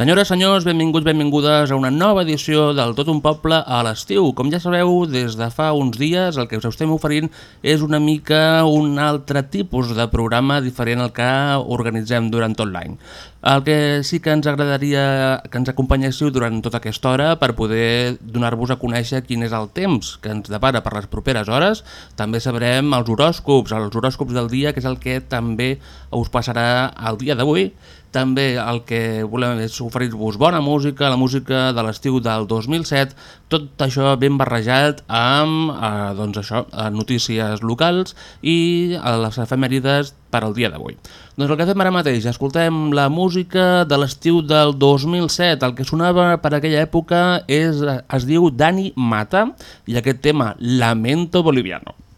Senyores, senyors, benvinguts, benvingudes a una nova edició del Tot un Poble a l'estiu. Com ja sabeu, des de fa uns dies el que us estem oferint és una mica un altre tipus de programa diferent al que organitzem durant tot l'any. El que sí que ens agradaria que ens acompanyéssiu durant tota aquesta hora per poder donar-vos a conèixer quin és el temps que ens depara per les properes hores. També sabrem els horòscops, els horòscops del dia, que és el que també us passarà el dia d'avui. També el que volem és oferir-vos bona música, la música de l'estiu del 2007, tot això ben barrejat amb eh, doncs això, eh, notícies locals i eh, les efemèrides per al dia d'avui. Doncs el que fem ara mateix, escoltem la música de l'estiu del 2007. El que sonava per aquella època és, es diu Dani Mata i aquest tema Lamento Boliviano.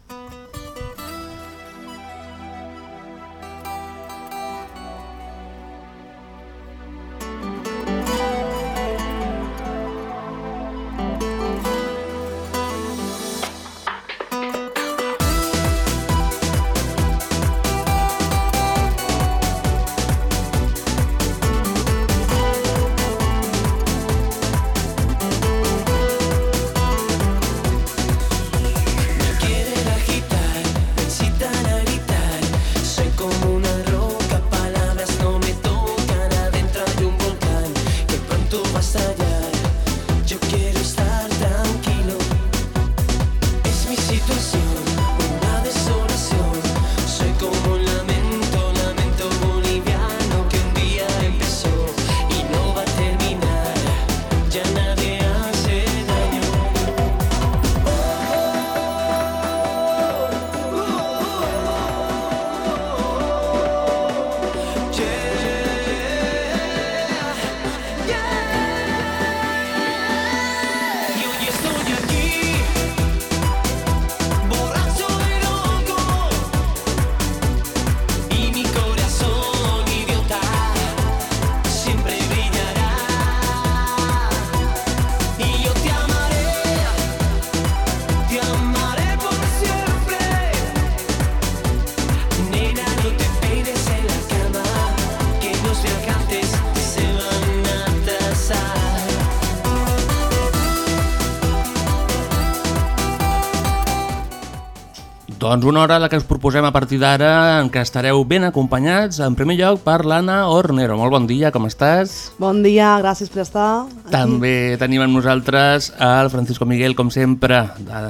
Doncs una hora la que us proposem a partir d'ara en què estareu ben acompanyats, en primer lloc per l'Anna Ornero. Molt bon dia, com estàs? Bon dia, gràcies per estar aquí. També tenim amb nosaltres el Francisco Miguel, com sempre, de,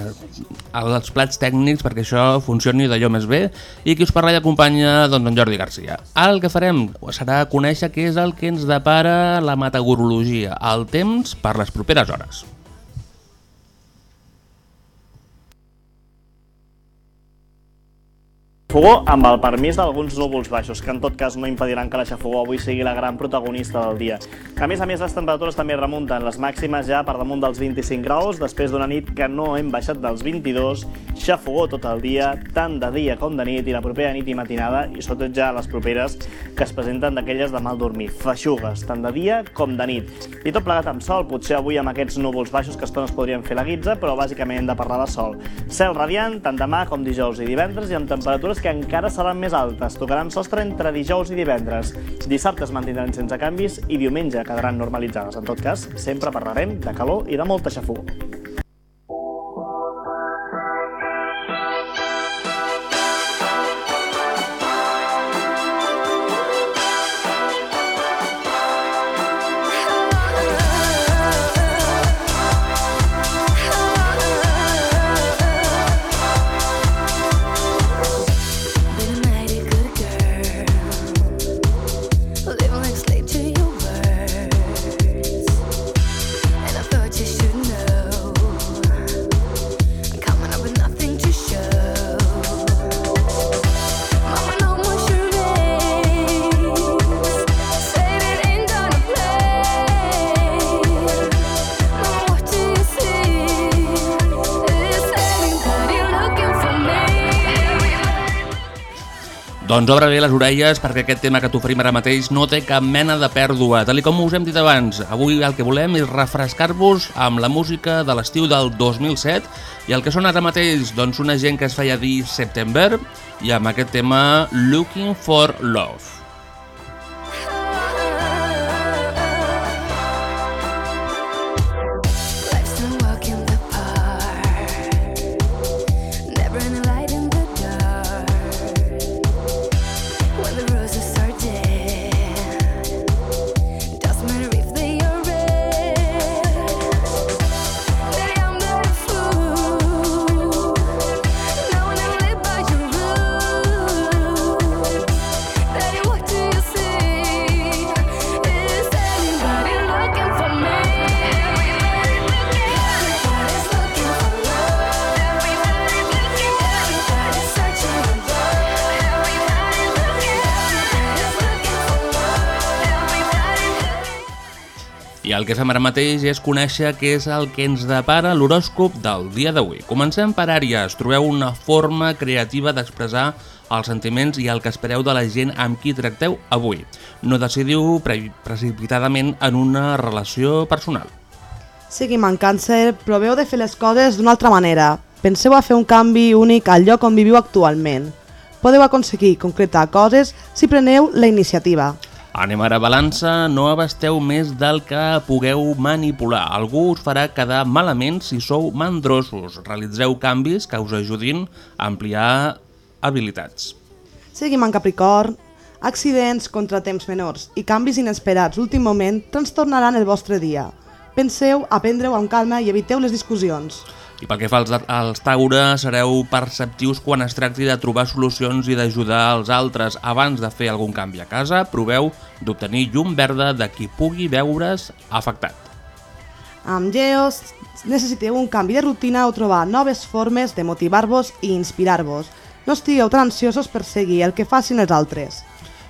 als plats tècnics perquè això funcioni d'allò més bé i qui us parla i acompanya doncs, en Jordi Garcia. El que farem serà conèixer què és el que ens depara la meteorologia, el temps per les properes hores. Xafogó amb el permís d'alguns núvols baixos, que en tot cas no impediran que la xafogó avui sigui la gran protagonista del dia. A més a més, les temperatures també remunten, les màximes ja per damunt dels 25 graus, després d'una nit que no hem baixat dels 22, xafogó tot el dia, tant de dia com de nit, i la propera nit i matinada, i sobretot ja les properes, que es presenten d'aquelles de mal dormir, feixugues, tant de dia com de nit. I tot plegat amb sol, potser avui amb aquests núvols baixos que estones podrien fer la guitza, però bàsicament hem de parlar de sol. Cel radiant, tant demà com dijous i divendres, i amb temperatures que encara seran més altes. Tocaran sostre entre dijous i divendres. Dissabte es mantindran sense canvis i diumenge quedaran normalitzades. En tot cas, sempre parlarem de calor i de molta xafogó. Doncs obre bé les orelles perquè aquest tema que t'oferim ara mateix no té cap mena de pèrdua. Tal com us hem dit abans, avui el que volem és refrescar-vos amb la música de l'estiu del 2007 i el que són ara mateix, doncs una gent que es feia dir September i amb aquest tema Looking for Love. El que fem ara mateix és conèixer què és el que ens depara l'horòscop del dia d'avui. Comencem per Àries. Trobeu una forma creativa d'expressar els sentiments i el que espereu de la gent amb qui tracteu avui. No decidiu pre precipitadament en una relació personal. Seguim en càncer, proveu de fer les coses d'una altra manera. Penseu a fer un canvi únic al lloc on viviu actualment. Podeu aconseguir concretar coses si preneu la iniciativa. Anem ara a balança, no abasteu més del que pugueu manipular. Algú us farà quedar malament si sou mandrosos. Realitzeu canvis que us ajudin a ampliar habilitats. Seguim en Capricorn. Accidents, contratemps menors i canvis inesperats d'últim moment trastornaran el vostre dia. Penseu, aprendreu amb calma i eviteu les discussions. I pel que fa als, als Taure, sereu perceptius quan es tracti de trobar solucions i d'ajudar els altres. Abans de fer algun canvi a casa, proveu d'obtenir llum verda de qui pugui veure's afectat. Amb Geos necessiteu un canvi de rutina o trobar noves formes de motivar-vos i inspirar-vos. No estigueu tan ansiosos per seguir el que facin els altres.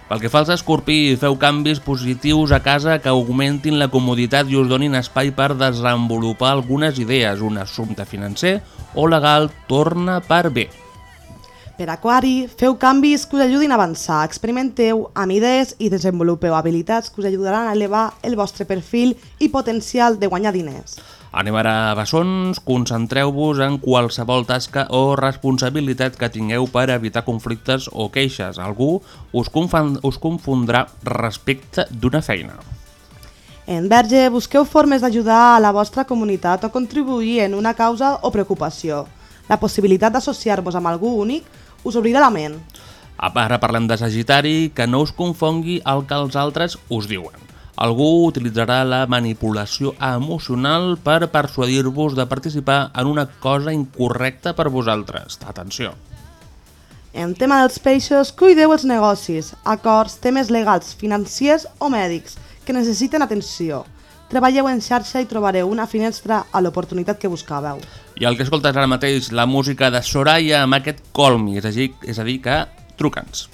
Pel que fa als escorpí, feu canvis positius a casa que augmentin la comoditat i us donin espai per desenvolupar algunes idees. Un assumpte financer o legal torna per bé. Per Aquari, feu canvis que us ajudin a avançar, experimenteu amb idees i desenvolupeu habilitats que us ajudaran a elevar el vostre perfil i potencial de guanyar diners. Anem ara a bessons, concentreu-vos en qualsevol tasca o responsabilitat que tingueu per evitar conflictes o queixes. Algú us, confon us confondrà respecte d'una feina. En Verge, busqueu formes d'ajudar a la vostra comunitat o contribuir en una causa o preocupació. La possibilitat d'associar-vos amb algú únic us obrirà la ment. Ara parlem de Sagitari, que no us confongui el que els altres us diuen. Algú utilitzarà la manipulació emocional per persuadir-vos de participar en una cosa incorrecta per vosaltres. Atenció! En tema dels peixos, cuideu els negocis, acords, temes legals, financiers o mèdics que necessiten atenció. Treballeu en xarxa i trobareu una finestra a l'oportunitat que buscàveu. I el que escoltes ara mateix, la música de Soraya amb aquest Call Me, és a dir, és a dir que truca'ns.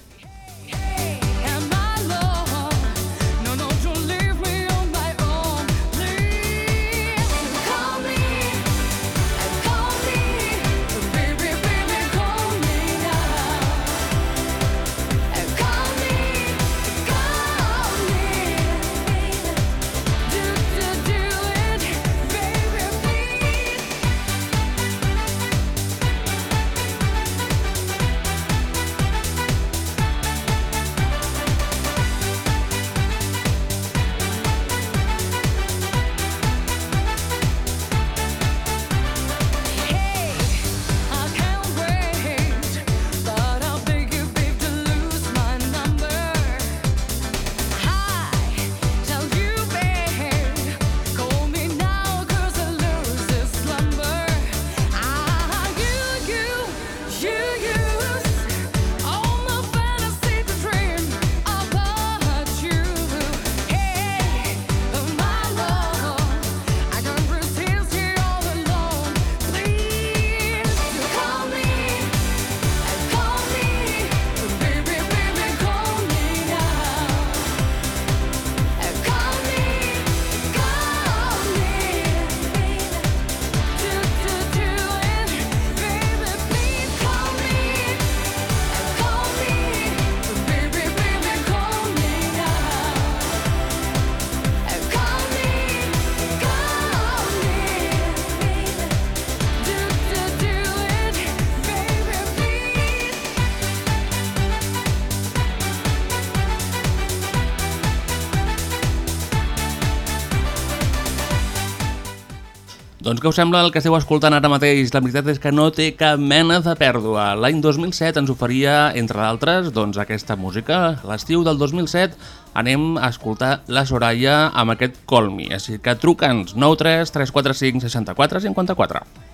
Doncs què us sembla el que esteu escoltant ara mateix? La veritat és que no té cap mena de pèrdua. L'any 2007 ens oferia, entre d'altres, doncs aquesta música. L'estiu del 2007 anem a escoltar la Soraya amb aquest Call Me. Així que truca'ns 93 345 64 54.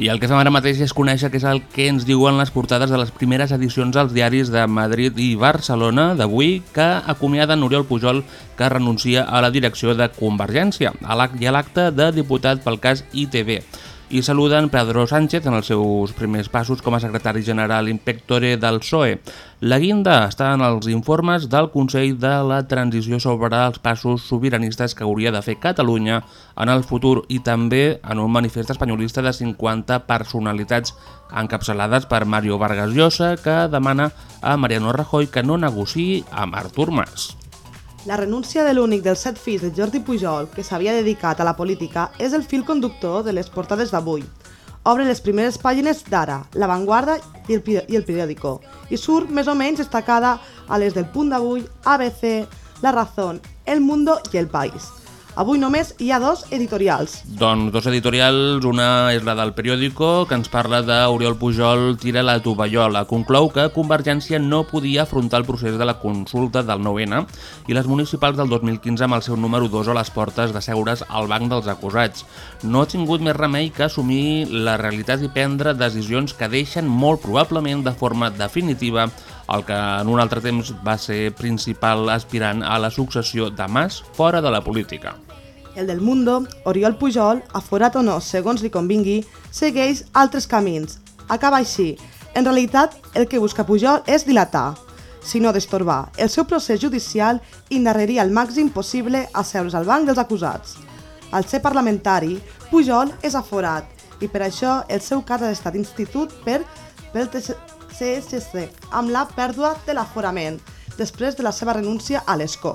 I el que fem ara mateix és conèixer què és el que ens diuen les portades de les primeres edicions als diaris de Madrid i Barcelona d'avui que acomiaden Oriol Pujol que renuncia a la direcció de Convergència i a l'acte de diputat pel cas ITV i saluden Pedro Sánchez en els seus primers passos com a secretari general inspectore del PSOE. La guinda està en els informes del Consell de la Transició sobre els passos sobiranistes que hauria de fer Catalunya en el futur i també en un manifest espanyolista de 50 personalitats encapçalades per Mario Vargas Llosa que demana a Mariano Rajoy que no negociï amb Artur Mas. La renúncia de l'únic dels set fills de Jordi Pujol, que s'havia dedicat a la política, és el fil conductor de les portades d'avui. Obre les primeres pàgines d'Ara, La Vanguarda i el, i el periòdico, i surt més o menys destacada a les del Punt d'avui, ABC, La Razón, El Mundo i El País. Avui només hi ha dos editorials. Doncs dos editorials, una és la del periòdico, que ens parla d'Oriol Pujol tira la tovallola. Conclou que Convergència no podia afrontar el procés de la consulta del 9-N i les municipals del 2015 amb el seu número 2 a les portes d'asseure's al banc dels acusats. No ha tingut més remei que assumir la realitat i prendre decisions que deixen molt probablement de forma definitiva el que en un altre temps va ser principal aspirant a la successió de Mas fora de la política. El del Mundo, Oriol Pujol, aforat o no segons li convingui, segueix altres camins. Acaba així. En realitat, el que busca Pujol és dilatar, si no destorbar, el seu procés judicial i al màxim possible asseure's al banc dels acusats. Al ser parlamentari, Pujol és aforat i per això el seu cas ha estat institut per pel CSC amb la pèrdua de l'aforament després de la seva renúncia a l'escó.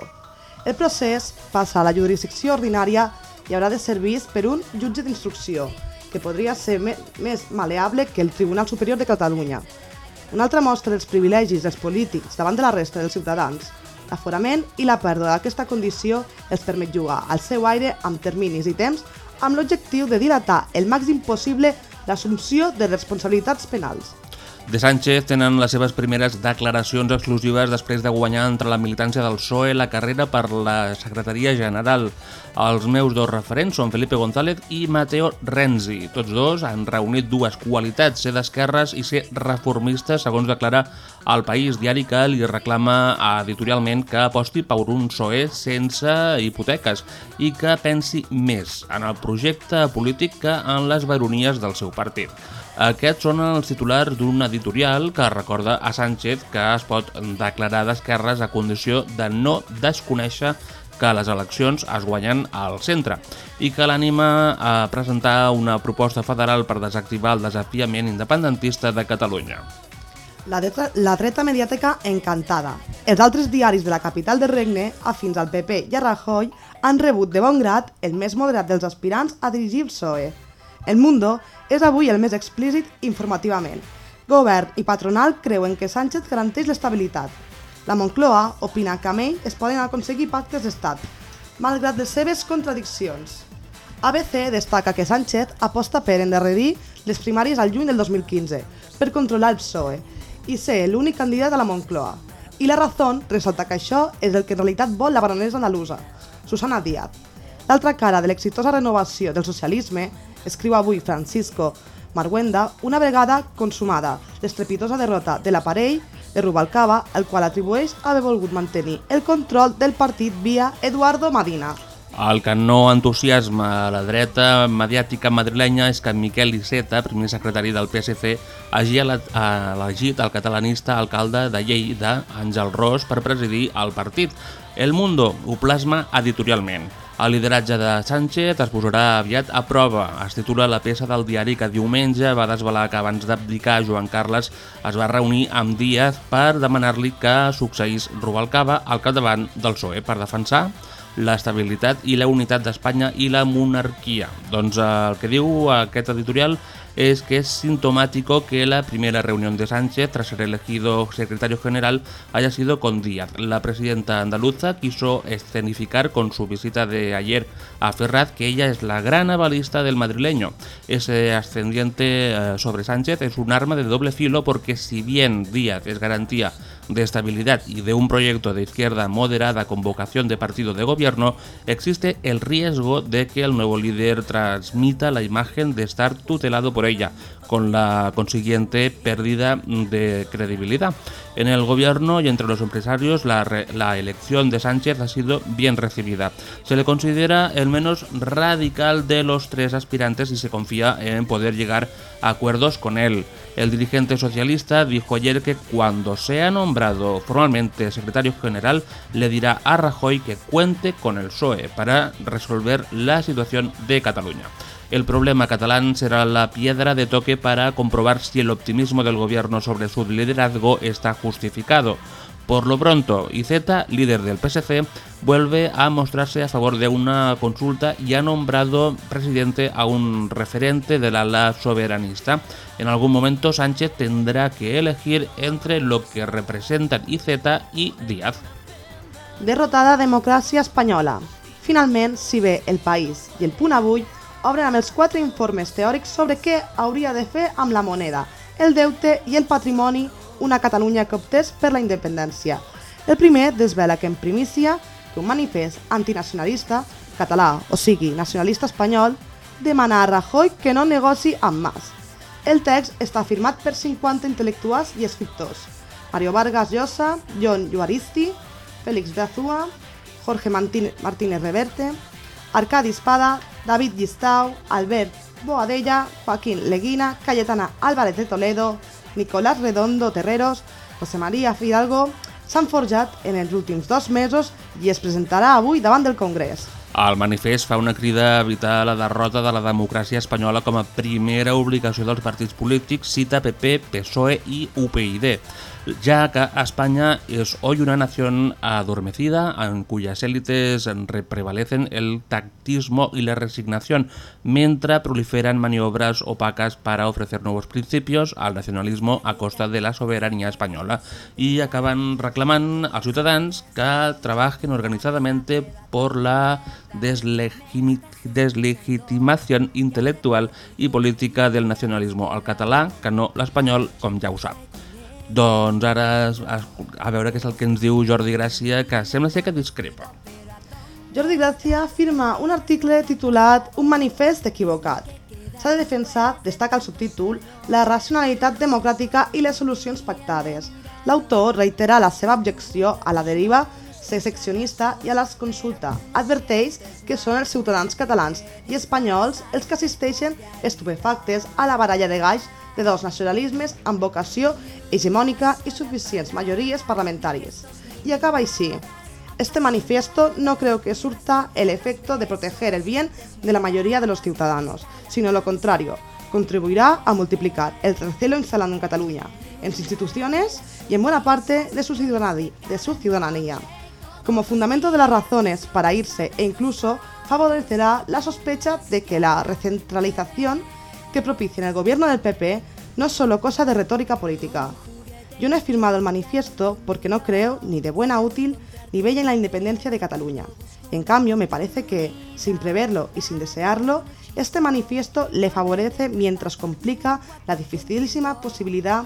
El procés passa a la jurisdicció ordinària i haurà de ser vist per un jutge d'instrucció, que podria ser me més maleable que el Tribunal Superior de Catalunya. Una altra mostra dels privilegis dels polítics davant de la resta dels ciutadans. L'aforament i la pèrdua d'aquesta condició els permet jugar al seu aire amb terminis i temps amb l'objectiu de dilatar el màxim possible l'assumpció de responsabilitats penals. De Sánchez tenen les seves primeres declaracions exclusives després de guanyar entre la militància del PSOE la carrera per la secretaria general. Els meus dos referents són Felipe González i Mateo Renzi. Tots dos han reunit dues qualitats, ser d'esquerres i ser reformistes, segons declara el País, diari que li reclama editorialment que aposti per un PSOE sense hipoteques i que pensi més en el projecte polític que en les baronies del seu partit. Aquests són els titulars d'un editorial que recorda a Sánchez que es pot declarar d'esquerres a condició de no desconèixer que les eleccions es guanyen al centre i que l'anima a presentar una proposta federal per desactivar el desafiament independentista de Catalunya. La dreta, la dreta mediàtica encantada. Els altres diaris de la capital del regne, afins al PP i a Rajoy, han rebut de bon grat el més moderat dels aspirants a dirigir el PSOE. El Mundo és avui el més explícit informativament. Govern i patronal creuen que Sánchez garanteix l'estabilitat. La Moncloa opina que amb ell es poden aconseguir pactes d'estat, malgrat les seves contradiccions. ABC destaca que Sánchez aposta per endarrerir les primàries al juny del 2015 per controlar el PSOE i ser l'únic candidat a la Moncloa. I la Razón ressalta que això és el que en realitat vol la baronesa andalusa, Susana Díaz. L'altra cara de l'exitosa renovació del socialisme, escriu avui Francisco Marguenda, una vegada consumada l'estrepitosa derrota de l'aparell de Rubalcaba, el qual atribueix haver volgut mantenir el control del partit via Eduardo Madina. El que no entusiasma a la dreta mediàtica madrilenya és que Miquel Iceta, primer secretari del PSC, hagi ele- elegit el catalanista alcalde de Lleida, Àngel Ros, per presidir el partit. El Mundo ho plasma editorialment. El lideratge de Sánchez es posarà aviat a prova. Es titula la peça del diari que diumenge va desvelar que abans d'abdicar Joan Carles es va reunir amb Díaz per demanar-li que succeís Rubalcaba al capdavant del PSOE per defensar l'estabilitat i la unitat d'Espanya i la monarquia. Doncs eh, el que diu aquest editorial es que es sintomático que la primera reunión de Sánchez tras ser elegido secretario general haya sido con Díaz. La presidenta andaluza quiso escenificar con su visita de ayer a Ferraz que ella es la gran avalista del madrileño. Ese ascendiente eh, sobre Sánchez es un arma de doble filo porque si bien Díaz es garantía de estabilidad y de un proyecto de izquierda moderada con vocación de partido de gobierno, existe el riesgo de que el nuevo líder transmita la imagen de estar tutelado por ella, con la consiguiente pérdida de credibilidad. En el gobierno y entre los empresarios la, la elección de Sánchez ha sido bien recibida. Se le considera el menos radical de los tres aspirantes y se confía en poder llegar a acuerdos con él. El dirigente socialista dijo ayer que cuando sea nombrado formalmente secretario general le dirá a Rajoy que cuente con el PSOE para resolver la situación de Cataluña. El problema catalán será la piedra de toque para comprobar si el optimismo del gobierno sobre su liderazgo está justificado. Por lo pronto, IZ, líder del PSC, vuelve a mostrarse a favor de una consulta y ha nombrado presidente a un referente del ala soberanista. En algún momento Sánchez tendrá que elegir entre lo que representan IZ y Díaz. Derrotada democràcia espanyola. Finalment, si bé El País i El Punt Avui obren amb informes teòrics sobre què hauria de fer amb la moneda, el deute i el patrimoni una Catalunya que optés per la independència. El primer desvela que en primícia que un manifest antinacionalista català, o sigui, nacionalista espanyol, demana a Rajoy que no negoci amb Mas. El text està firmat per 50 intel·lectuals i escriptors. Mario Vargas Llosa, John Juaristi, Félix de Azúa, Jorge Martínez Reverte, Arcadi Espada, David Gistau, Albert Boadella, Joaquín Leguina, Cayetana Álvarez de Toledo, Nicolás Redondo Terreros, José María Fidalgo, s'han forjat en els últims dos mesos i es presentarà avui davant del Congrés. El manifest fa una crida a evitar la derrota de la democràcia espanyola com a primera obligació dels partits polítics, cita PP, PSOE i UPyD, ya que España es hoy una nación adormecida en cuyas élites re- prevalecen el tactismo y la resignación, mientras proliferan maniobras opacas para ofrecer nuevos principios al nacionalismo a costa de la soberanía española y acaban reclamant als ciutadans que trabajen organizadamente por la deslegitimación intelectual y política del nacionalismo al català, que no l'espanyol, com ja ho. Doncs ara es- a veure què és el que ens diu Jordi Gràcia, que sembla ser que discrepa. Jordi Gràcia firma un article titulat Un manifest equivocat. S'ha de defensar, destaca el subtítol, la racionalitat democràtica i les solucions pactades. L'autor reitera la seva objecció a la deriva secessionista i a les consulta. Adverteix que són els ciutadans catalans i espanyols els que assisteixen estupefactes a la baralla de gaix de dos nacionalismes amb vocació hegemònica i suficients majories parlamentàries. I acaba així. Este manifiesto no creo que surta el efecto de proteger el bien de la mayoría de los ciudadanos, sino lo contrario, contribuirá a multiplicar el recelo instalado en Cataluña, en sus instituciones y en buena parte de su. De su ciudadanía. Como fundamento de las razones para irse e incluso favorecerá la sospecha de que la recentralización que propicia en el gobierno del PP no es solo cosa de retórica política. Yo no he firmado el manifiesto porque no creo ni de buena útil ni bella en la independencia de Cataluña. En cambio, me parece que, sin preverlo y sin desearlo, este manifiesto le favorece mientras complica la dificilísima posibilidad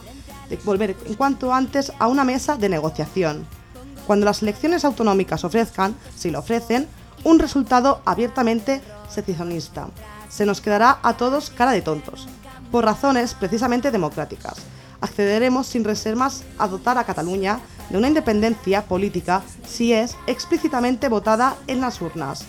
de volver en cuanto antes a una mesa de negociación. Cuando las elecciones autonómicas ofrezcan, si lo ofrecen, un resultado abiertamente secesionista, se nos quedará a todos cara de tontos, por razones precisamente democráticas. Accederemos sin reservas a dotar a Cataluña de una independencia política si es explícitamente votada en las urnas.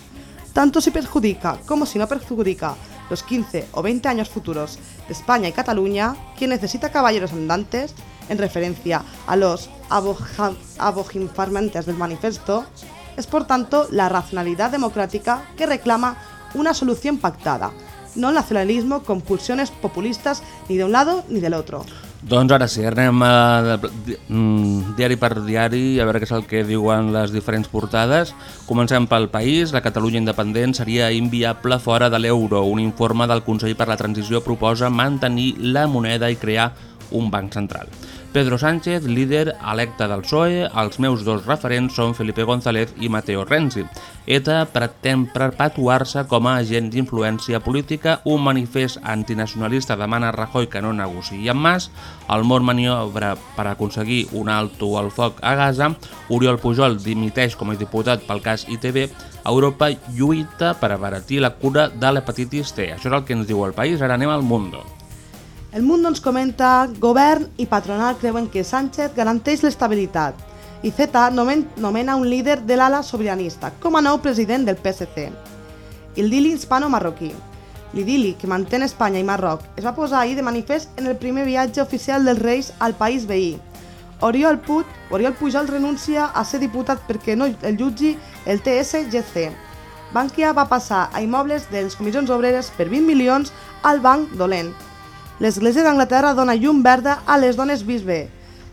Tanto si perjudica como si no perjudica los 15 o 20 años futuros de España y Cataluña, quien necesita caballeros andantes, en referencia a los aboginfarmantes del manifiesto, Es por tanto la racionalidad democrática que reclama una solución pactada, no el nacionalismo con pulsiones populistas ni de un lado ni del otro. Doncs ara sí, anem a, di- mm, diari per diari a veure què és el que diuen les diferents portades. Comencem pel país. La Catalunya independent seria inviable fora de l'euro. Un informe del Consell per la Transició proposa mantenir la moneda i crear un banc central. Pedro Sánchez, líder electe del PSOE, els meus dos referents són Felipe González i Mateo Renzi. ETA pretén perpetuar-se com a agent d'influència política, un manifest antinacionalista demana Rajoy que no negociï amb Mas, el món maniobra per aconseguir un alto al foc a Gaza, Oriol Pujol dimiteix com a diputat pel cas ITV, Europa lluita per abaratir la cura de l'hepatitis T. Això és el que ens diu el país, ara anem al Mundo. El Mundo ens comenta govern i patronal creuen que Sánchez garanteix l'estabilitat i Z nomen, nomena un líder de l'ala sobiranista com a nou president del PSC. L'idili hispano-marroquí. L'idili que mantén Espanya i Marroc es va posar ahir de manifest en el primer viatge oficial dels Reis al país veí. Oriol, Puig, Oriol Pujol renuncia a ser diputat perquè no el jutgi el TSGC. Bankia va passar a immobles de les comissions obreres per 20 milions al banc dolent. L'Església d'Anglaterra dona llum verda a les dones bisbe.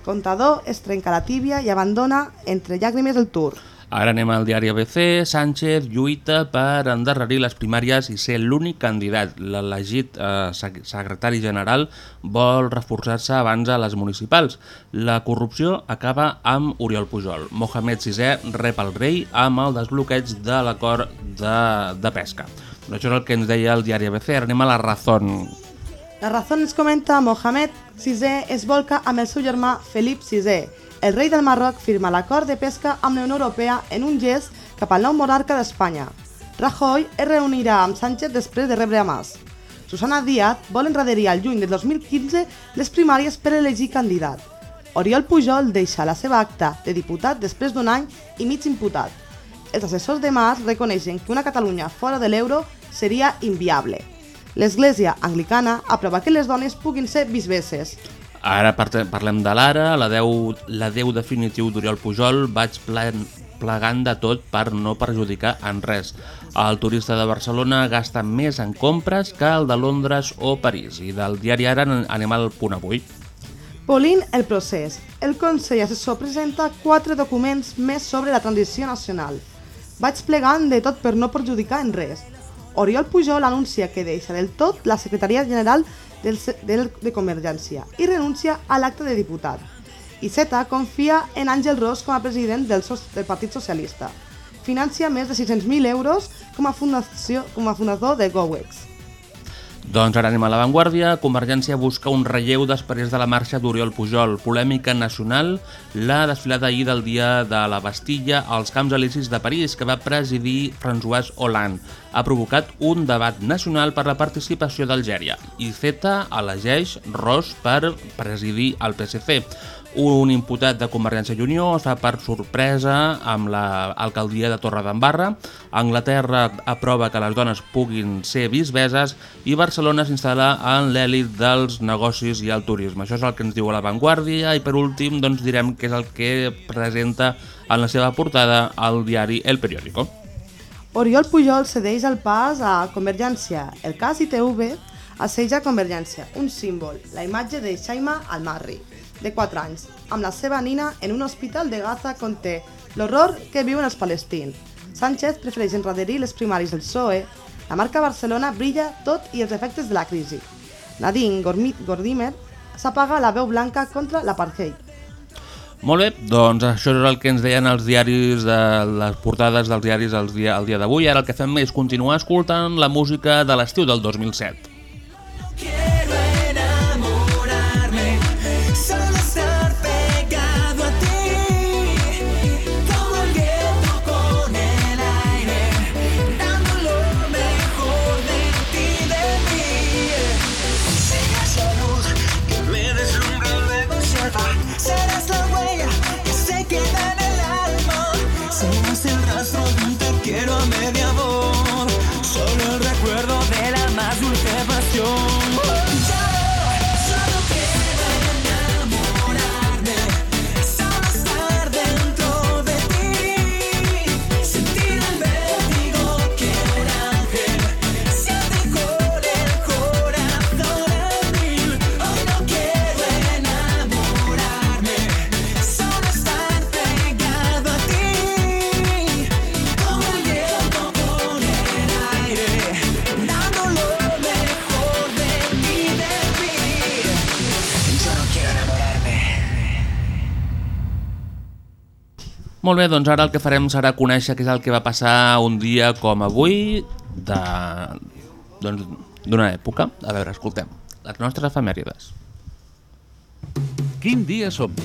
Contador es trenca la tíbia i abandona entre llàgrimes el tour. Ara anem al diari ABC. Sánchez lluita per endarrerir les primàries i ser l'únic candidat. L'elegit eh, sec- secretari general vol reforçar-se abans a les municipals. La corrupció acaba amb Oriol Pujol. Mohamed VI rep el rei amb el desbloqueig de l'acord de, de pesca. Això és el que ens deia el diari ABC. Ara anem a la Razón. La Razón ens comenta Mohamed VI es volca amb el seu germà Felip VI. El rei del Marroc firma l'acord de pesca amb la Unió Europea en un gest cap al nou monarca d'Espanya. Rajoy es reunirà amb Sánchez després de rebre a Mas. Susana Díaz vol enraderir al juny del 2015 les primàries per elegir candidat. Oriol Pujol deixa la seva acta de diputat després d'un any i mig imputat. Els assessors de Mas reconeixen que una Catalunya fora de l'euro seria inviable. L'Església Anglicana aprova que les dones puguin ser bisbesses. Ara parlem de l'ara, la Déu, la Déu definitiu d'Oriol Pujol, vaig plan, plegant de tot per no perjudicar en res. El turista de Barcelona gasta més en compres que el de Londres o París. I del diari Ara anem al punt avui. Polint el procés. El Consell Assessor presenta quatre documents més sobre la transició nacional. Vaig plegant de tot per no perjudicar en res. Oriol Pujol anuncia que deixa del tot la Secretaria General del, del, de Convergència i renuncia a l'acte de diputat. I Z confia en Àngel Ros com a president del, del Partit Socialista. Financia més de 600.000 euros com a, fundació, com a fundador de GoWex. Doncs ara anem a l'avantguàrdia. Convergència busca un relleu després de la marxa d'Oriol Pujol. Polèmica nacional, la desfilada ahir del dia de la Bastilla als Camps Elisis de París, que va presidir François Hollande. Ha provocat un debat nacional per la participació d'Algèria. I Z elegeix Ros per presidir el PSC. Un imputat de Convergència i Unió es fa per sorpresa amb l'alcaldia de Torredembarra. Anglaterra aprova que les dones puguin ser bisbeses i Barcelona s'instal·la en l'èlit dels negocis i el turisme. Això és el que ens diu a l'avantguàrdia i per últim doncs direm que és el que presenta en la seva portada el diari El Periódico. Oriol Pujol cedeix el pas a Convergència. El cas ITV asseja Convergència, un símbol, la imatge de Xaima Almarri, de 4 anys, amb la seva nina en un hospital de Gaza conté l'horror que viuen els palestins. Sánchez prefereix enraderir les primàries del PSOE, la marca Barcelona brilla tot i els efectes de la crisi. Nadine Gordimer s'apaga la veu blanca contra l'apartheid. Molt bé, doncs això és el que ens deien els diaris, de les portades dels diaris el dia, dia d'avui. Ara el que fem és continuar escoltant la música de l'estiu del 2007. Molt bé, doncs ara el que farem serà conèixer què és el que va passar un dia com avui de doncs, d'una època. A veure, escoltem, les nostres efemèrides. Quin dia som?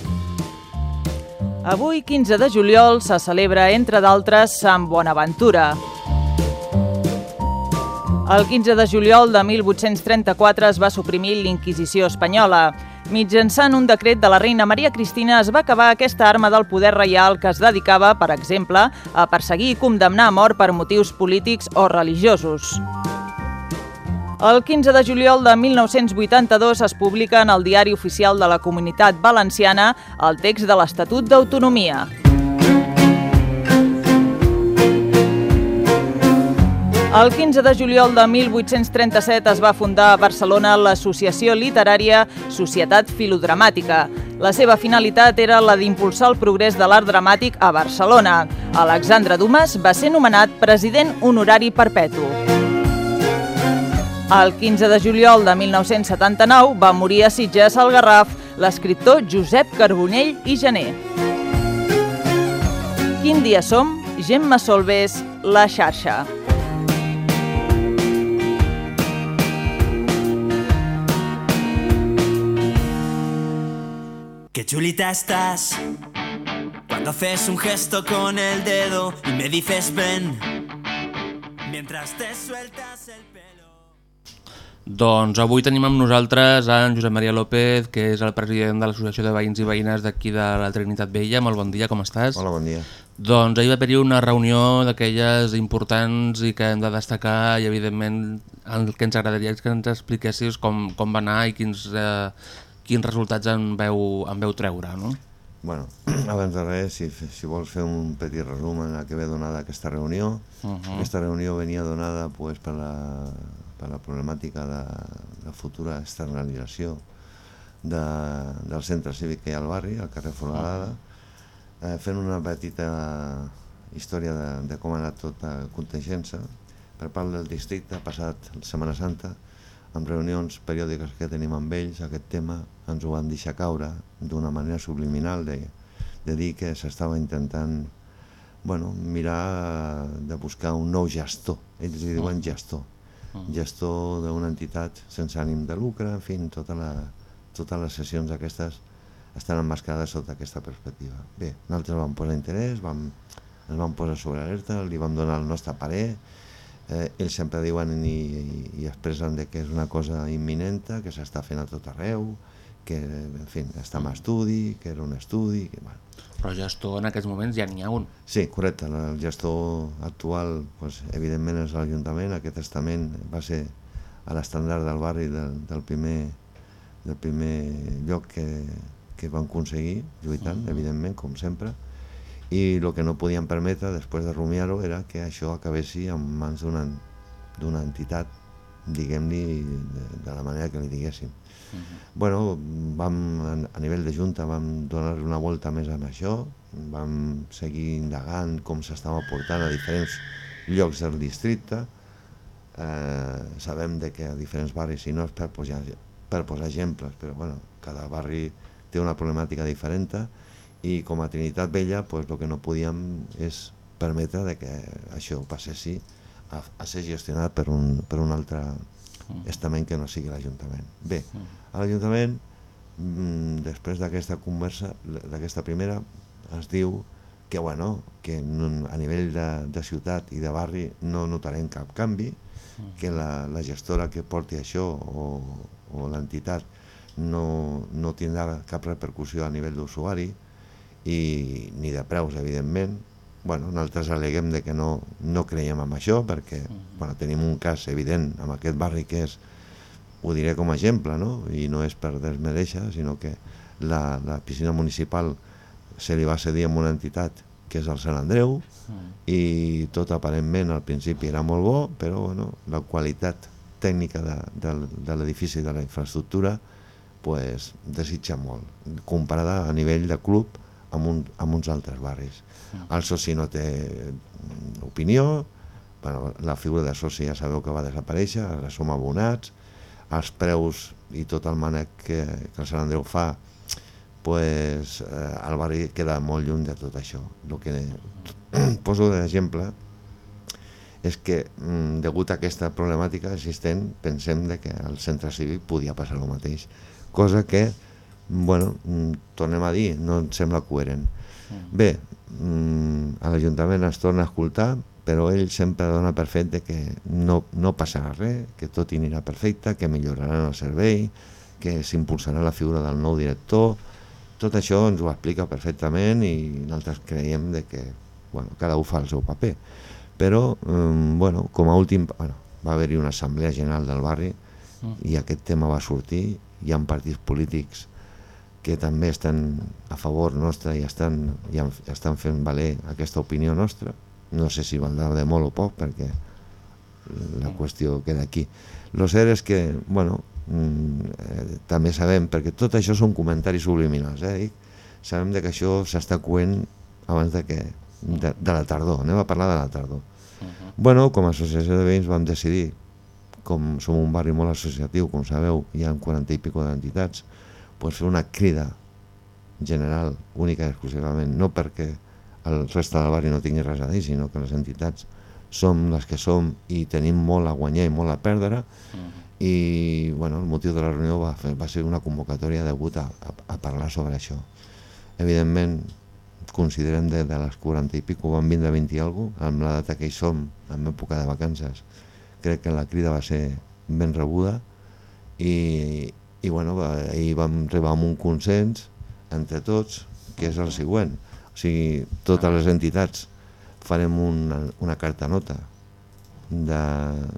Avui, 15 de juliol, se celebra, entre d'altres, Sant Bonaventura. El 15 de juliol de 1834 es va suprimir l'Inquisició espanyola. Mitjançant un decret de la reina Maria Cristina es va acabar aquesta arma del poder reial que es dedicava, per exemple, a perseguir i condemnar a mort per motius polítics o religiosos. El 15 de juliol de 1982 es publica en el Diari Oficial de la Comunitat Valenciana el text de l'Estatut d'Autonomia. El 15 de juliol de 1837 es va fundar a Barcelona l'associació literària Societat Filodramàtica. La seva finalitat era la d'impulsar el progrés de l'art dramàtic a Barcelona. Alexandre Dumas va ser nomenat president honorari perpetu. El 15 de juliol de 1979 va morir a Sitges al Garraf l'escriptor Josep Carbonell i Gené. Quin dia som? Gemma Solbes, La xarxa. Qué chulita estás cuando haces un gesto con el dedo y me dices ven mientras te sueltas el pelo. Doncs avui tenim amb nosaltres en Josep Maria López, que és el president de l'Associació de Veïns i Veïnes d'aquí de la Trinitat Vella. Molt bon dia, com estàs? Hola, bon dia. Doncs ahir va haver-hi una reunió d'aquelles importants i que hem de destacar i evidentment el que ens agradaria és que ens expliquessis com, com va anar i quins, eh, quins resultats en veu, en veu treure, no? Bueno, abans de res, si, si vols fer un petit resum en el que ve donada aquesta reunió. Uh -huh. Aquesta reunió venia donada pues, per, la, per la problemàtica de la futura externalització de, del centre cívic que hi ha al barri, al carrer Foradada, eh, fent una petita història de, de com ha anat tota contingença per part del districte, passat Setmana Santa, en reunions periòdiques que tenim amb ells, aquest tema ens ho van deixar caure d'una manera subliminal de, de dir que s'estava intentant bueno, mirar de buscar un nou gestor, ells li diuen gestor, gestor d'una entitat sense ànim de lucre, en fi, tota la, totes les sessions aquestes estan emmascarades sota aquesta perspectiva. Bé, nosaltres vam posar interès, vam, ens vam posar sobre alerta, li vam donar el nostre parer, eh, ells sempre diuen i, i, i expressen de que és una cosa imminenta, que s'està fent a tot arreu, que en fi, està en estudi, que era un estudi, que, bueno. Però gestor en aquests moments ja n'hi ha un. Sí, correcte, el gestor actual pues, evidentment és l'Ajuntament, aquest estament va ser a l'estàndard del barri del, del, primer, del primer lloc que, que van aconseguir lluitant, evidentment, com sempre, i el que no podien permetre, després de rumiar-ho, era que això acabessi en mans d'una entitat, diguem-li, de, de la manera que li diguéssim. Uh -huh. Bueno, vam, a nivell de Junta vam donar una volta més amb això, vam seguir indagant com s'estava portant a diferents llocs del districte, eh, sabem de que a diferents barris, i no és per posar, per posar exemples, però bueno, cada barri té una problemàtica diferent i com a Trinitat Vella pues, el que no podíem és permetre de que això passessi a, a ser gestionat per un, per un altre estament que no sigui l'Ajuntament. Bé, a l'Ajuntament, mm, després d'aquesta conversa, d'aquesta primera, es diu que, bueno, que a nivell de, de ciutat i de barri no notarem cap canvi, que la, la gestora que porti això o, o l'entitat no, no tindrà cap repercussió a nivell d'usuari i ni de preus, evidentment. Bueno, nosaltres aleguem de que no, no creiem en això perquè bueno, tenim un cas evident amb aquest barri que és, ho diré com a exemple, no? i no és per desmereixer, sinó que la, la piscina municipal se li va cedir a una entitat que és el Sant Andreu i tot aparentment al principi era molt bo, però bueno, la qualitat tècnica de, de, de l'edifici i de la infraestructura pues, desitja molt, comparada a nivell de club amb, un, amb uns altres barris. El soci no té mm, opinió, bueno, la figura de soci ja sabeu que va desaparèixer, ara som abonats, els preus i tot el mànec que, que el Sant Andreu fa pues, eh, el barri queda molt lluny de tot això. El que poso d'exemple és que, mm, degut a aquesta problemàtica existent, pensem de que al centre cívic podia passar el mateix. Cosa que, bueno, mm, tornem a dir, no ens sembla coherent. Bé, a l'Ajuntament es torna a escoltar, però ell sempre dona per fet que no, no passarà res, que tot anirà perfecte, que milloraran el servei, que s'impulsarà la figura del nou director, tot això ens ho explica perfectament i nosaltres creiem de que bueno, cada un fa el seu paper. Però, eh, bueno, com a últim, bueno, va haver-hi una assemblea general del barri i aquest tema va sortir, hi ha partits polítics que també estan a favor nostre i estan, i estan fent valer aquesta opinió nostra. No sé si valdrà de molt o poc, perquè la qüestió queda aquí. Lo cert és que, bueno, mm, eh, també sabem, perquè tot això són comentaris subliminals, eh, dic, sabem de que això s'està coent abans de que de, de la tardor, anem a parlar de la tardor. Bueno, com a associació de veïns vam decidir, com som un barri molt associatiu, com sabeu, hi ha 40 i pico d'entitats, pues fer una crida general, única i exclusivament, no perquè el reste del barri no tingui res a dir, sinó que les entitats som les que som i tenim molt a guanyar i molt a perdre, i bueno, el motiu de la reunió va, fer, va ser una convocatòria degut a, a, a parlar sobre això. Evidentment, considerem de, de les 40 i pico van vindre 20 i alguna cosa, amb la data que hi som, en època de vacances, crec que la crida va ser ben rebuda i, i bueno, va, ahir vam arribar a un consens entre tots, que és el següent. O sigui, totes les entitats farem una, una carta nota de,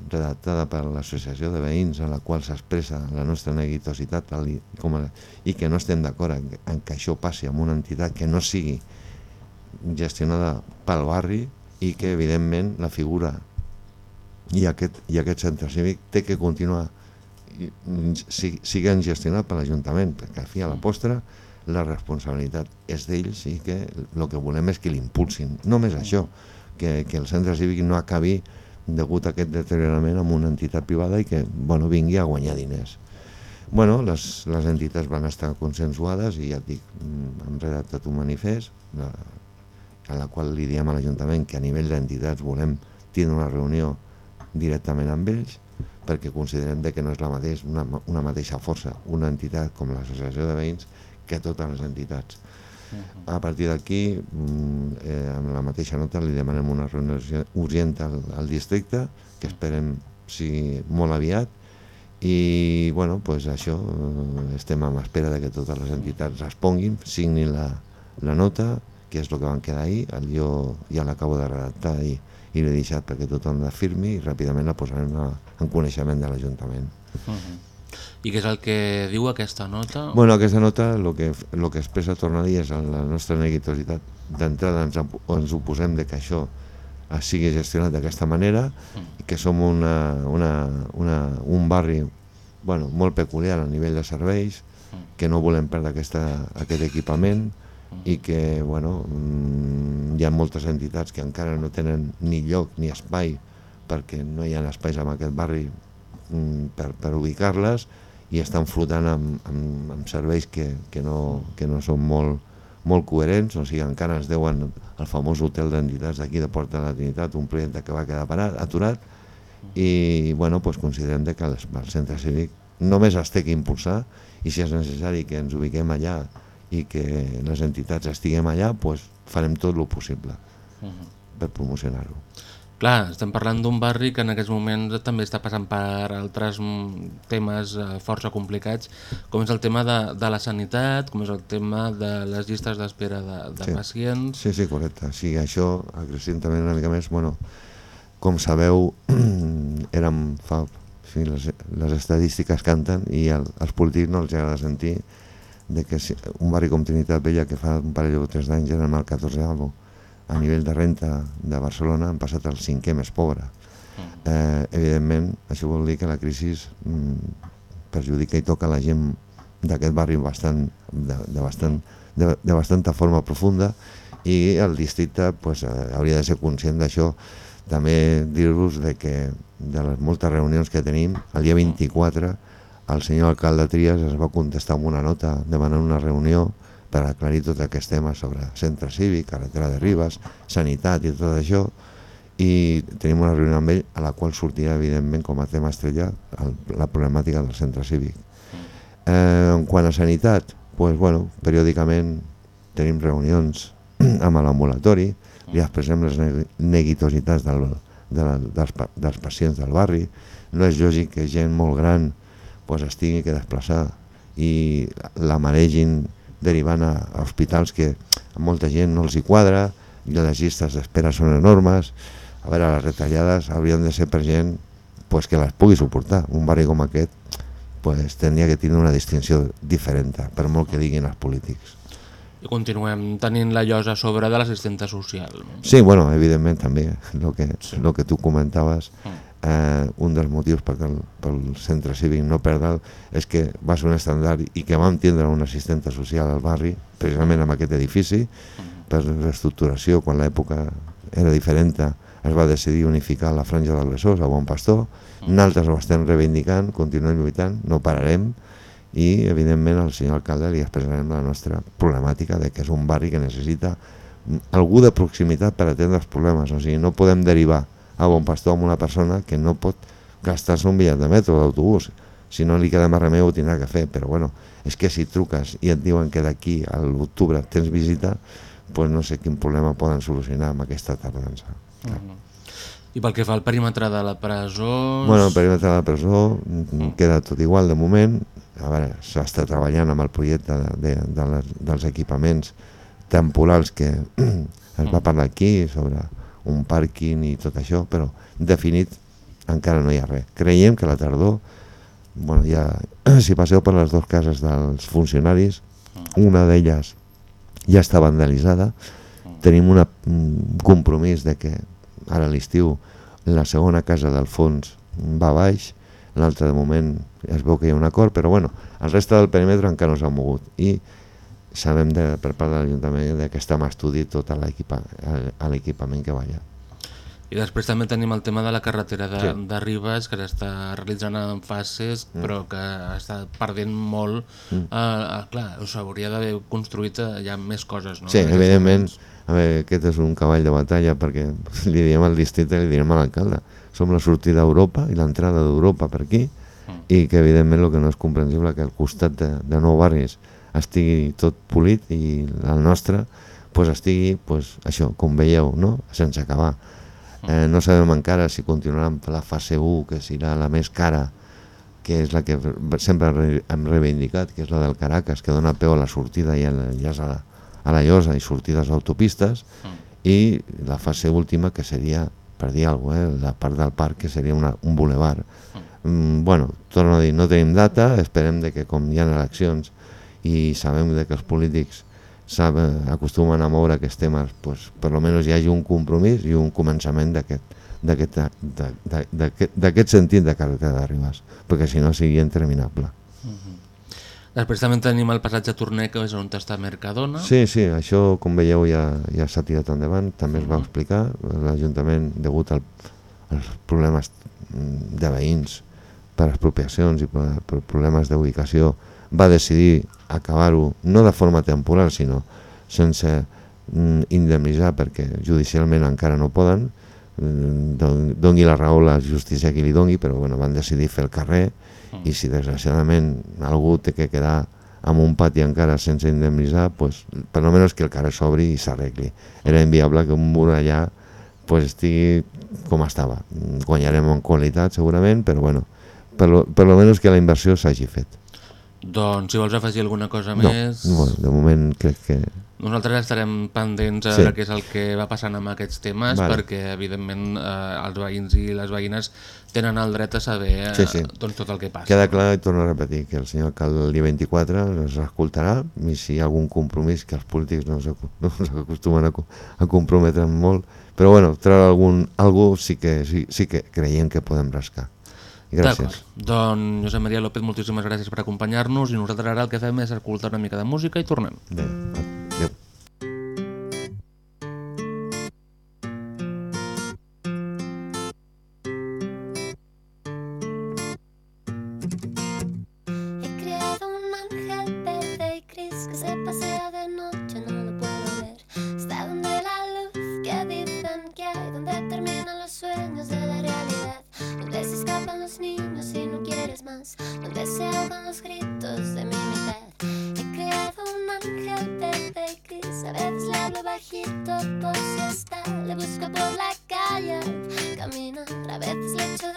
redactada per l'associació de veïns en la qual s'expressa la nostra neguitositat com a, i que no estem d'acord en, en que això passi amb una entitat que no sigui gestionada pel barri i que evidentment la figura i aquest, i aquest centre cívic té que continuar i, si, siguent gestionat per l'Ajuntament perquè al fi a la postre la responsabilitat és d'ells i que el que volem és que l'impulsin. Només això, que, que el centre cívic no acabi degut a aquest deteriorament amb una entitat privada i que bueno, vingui a guanyar diners. Bueno, les, les entitats van estar consensuades i ja et dic, mm, hem redactat un manifest la, en la qual li diem a l'Ajuntament que a nivell d'entitats volem tindre una reunió directament amb ells perquè considerem de que no és la mateix, una, una mateixa força una entitat com l'associació de veïns que totes les entitats. A partir d'aquí, mm, eh, amb la mateixa nota, li demanem una reunió urgent- al, al districte, que esperem sigui molt aviat, i bueno, pues això, eh, estem en espera de que totes les entitats responguin, signin la, la nota, que és el que van quedar ahir, jo ja l'acabo de redactar i, i l'he deixat perquè tothom la firmi i ràpidament la posarem a, en coneixement de l'Ajuntament. I què és el que diu aquesta nota? Bueno, aquesta nota el que, lo que expressa, torna a dir, és la nostra neguitositat. D'entrada ens, ens oposem de que això sigui gestionat d'aquesta manera i que som una, una, una, un barri bueno, molt peculiar a nivell de serveis, que no volem perdre aquesta, aquest equipament i que bueno, mm, hi ha moltes entitats que encara no tenen ni lloc ni espai perquè no hi ha espais en aquest barri mm, per, per ubicar-les i estan flotant amb, amb, amb serveis que, que, no, que no són molt, molt coherents, o sigui, encara ens deuen el famós hotel d'entitats d'aquí de Porta de la Trinitat, un projecte que va quedar parat, aturat, i bueno, doncs considerem de que el centre cívic només es té que impulsar i si és necessari que ens ubiquem allà i que les entitats estiguem allà, doncs farem tot el possible per promocionar-ho. Clar, estem parlant d'un barri que en aquests moments també està passant per altres temes eh, força complicats, com és el tema de, de la sanitat, com és el tema de les llistes d'espera de, de Sí. pacients... Sí, sí, correcte. Sí, això, acrescent també una mica més, bueno, com sabeu, érem fa... Sí, les, les estadístiques canten i el, als polítics no els agrada sentir de que si, un barri com Trinitat Vella, que fa un parell o tres d'anys érem el 14 a nivell de renta de Barcelona, han passat el cinquè més pobre. Eh, evidentment, això vol dir que la crisi mm, perjudica i toca la gent d'aquest barri bastant, de, de, bastant, de, de bastanta forma profunda i el districte pues, eh, hauria de ser conscient d'això. També dir-vos de que de les moltes reunions que tenim, el dia 24 el senyor alcalde Trias es va contestar amb una nota demanant una reunió per aclarir tot aquest tema sobre centre cívic, carretera de Ribes, sanitat i tot això, i tenim una reunió amb ell a la qual sortirà evidentment com a tema estrella el, la problemàtica del centre cívic. Eh, en quant a sanitat, pues, bueno, periòdicament tenim reunions amb l'ambulatori, li expressem les ne- neguitositats del, de la, dels, dels pacients del barri. No és lògic que gent molt gran pues, es tingui que desplaçar i la maregin derivant a, a hospitals que a molta gent no els hi quadra i les llistes d'espera són enormes. A veure, les retallades haurien de ser per gent pues, que les pugui suportar. Un barri com aquest pues, tindria que tenir una distinció diferent, per molt que diguin els polítics. I continuem tenint la llosa sobre de l'assistenta social. no? Sí, bueno, evidentment també, el que, sí. lo que tu comentaves, eh, un dels motius perquè el, pel centre cívic no perdre'l és que va ser un estàndard i que vam tindre una assistenta social al barri, precisament en aquest edifici, per reestructuració, quan l'època era diferent, es va decidir unificar la franja del Besòs a Bon Pastor, nosaltres ho estem reivindicant, continuem lluitant, no pararem, i evidentment al senyor alcalde li expressarem la nostra problemàtica de que és un barri que necessita algú de proximitat per atendre els problemes, o sigui, no podem derivar a Bon Pastor amb una persona que no pot gastar-se un bitllet de metro o d'autobús, si no li queda més remei ho tindrà que fer, però bueno, és que si truques i et diuen que d'aquí a l'octubre tens visita, pues no sé quin problema poden solucionar amb aquesta tardança. I pel que fa al perímetre de la presó... Bueno, el perímetre de la presó mm, queda tot igual de moment. A veure, s'està treballant amb el projecte de, de, de les, dels equipaments temporals que es va parlar aquí sobre un pàrquing i tot això, però definit encara no hi ha res. Creiem que la tardor, bueno, ja, si passeu per les dues cases dels funcionaris, una d'elles ja està vandalitzada, tenim una, un compromís de que ara a l'estiu la segona casa del fons va baix, l'altra de moment es veu que hi ha un acord, però bueno, el reste del perímetre encara no s'ha mogut i sabem de, per part de l'Ajuntament que està en estudi tot l'equipament que va allà. I després també tenim el tema de la carretera de, Sí. de Ribes, que s'està realitzant en fases, Mm. però que està perdent molt. Mm. Eh, eh, clar, s'hauria d'haver construït eh, ja més coses, no? Sí, En aquests evidentment, a veure, aquest és un cavall de batalla perquè li diem al districte, li direm a l'alcalde. Som la sortida d'Europa i l'entrada d'Europa per aquí i que evidentment el que no és comprensible que al costat de, de nou barris estigui tot polit i el nostre pues, estigui, pues, això, com veieu, no? sense acabar. Eh, no sabem encara si continuarà amb la fase 1, que serà la més cara, que és la que sempre re- hem reivindicat, que és la del Caracas, que dona peu a la sortida i a la, ja a la, a la llosa i sortides d'autopistes, i la fase última, que seria, per dir alguna cosa, eh, la part del parc, que seria una, un boulevard. Mm, bueno, torno a dir, no tenim data, esperem de que com hi ha eleccions i sabem de que els polítics saben, acostumen a moure aquests temes, pues, per almenys hi hagi un compromís i un començament d'aquest sentit de carretera de Ribes, perquè si no sigui interminable. Després també tenim el passatge Torner, que és on està Mercadona. Sí, sí, això com veieu ja, ja s'ha tirat endavant, també es va explicar, l'Ajuntament degut al, als problemes mm, de veïns per expropiacions i per, per problemes d'ubicació va decidir acabar-ho no de forma temporal sinó sense mm, indemnitzar perquè judicialment encara no poden mm, don- dongui la raó la justícia qui li dongui però bueno, van decidir fer el carrer i si desgraciadament algú té que quedar amb un pati encara sense indemnitzar, pues, per almenys que el carrer s'obri i s'arregli. Era inviable que un mur allà pues, estigui com estava. Guanyarem en qualitat segurament, però bueno, per lo, per lo menos que la inversió s'hagi fet. Doncs si vols afegir alguna cosa No, més... bueno, de moment crec que... Nosaltres estarem pendents a Sí. veure què és el que va passant amb aquests temes, Vale. perquè evidentment eh, els veïns i les veïnes tenen el dret a saber eh, Sí, sí. doncs, tot el que passa. Queda clar, i torno a repetir, que el senyor alcalde el dia 24 ens escoltarà i si hi ha algun compromís que els polítics no s'acu- no s'acostumen a, a comprometre molt, però bueno, treure algun, algú sí que, sí, sí que creiem que podem rascar. Gràcies. Doncs Josep Maria López, moltíssimes gràcies per acompanyar-nos i nosaltres ara el que fem és escoltar una mica de música i tornem. Bé, bajito por si está. Le busco por la calle al caminar. A veces le echo